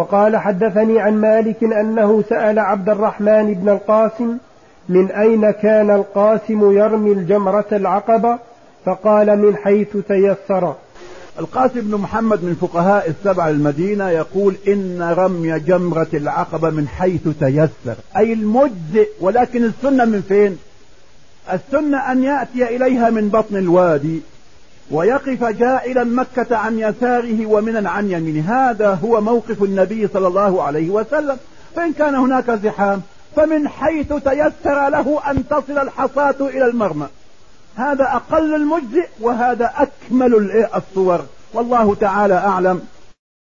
وقال حدثني عن مالك أنه سأل عبد الرحمن بن القاسم من أين كان القاسم يرمي الجمرة العقبة؟ فقال من حيث تيسر. القاسم بن محمد من فقهاء السبع المدينة يقول إن رمي جمرة العقبة من حيث تيسر. أي المجزئ ولكن السنة من فين؟ السنة أن يأتي إليها من بطن الوادي. ويقف جائلا مكة عن يساره ومنا عن يمينه. هذا هو موقف النبي صلى الله عليه وسلم. فإن كان هناك زحام فمن حيث تيسر له أن تصل الحصاة إلى المرمى. هذا أقل المجزئ وهذا أكمل الصور. والله تعالى أعلم.